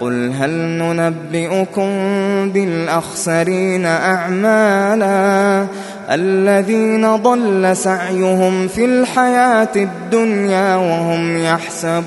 قل هل ننبئكم بالأخسرين أعمالا الذين ضل سعيهم في الحياة الدنيا وهم يحسبون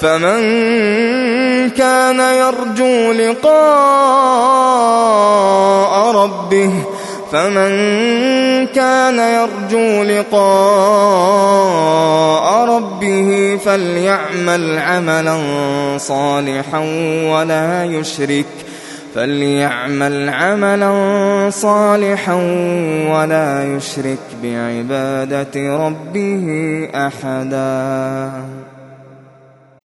فمن كان يرجو لقاء ربه فمن كان يرجو لقاء ربه فليعمل عملا صالحا ولا يشرك فليعمل عملا صالحا ولا يشرك بعبادة ربه أحدا.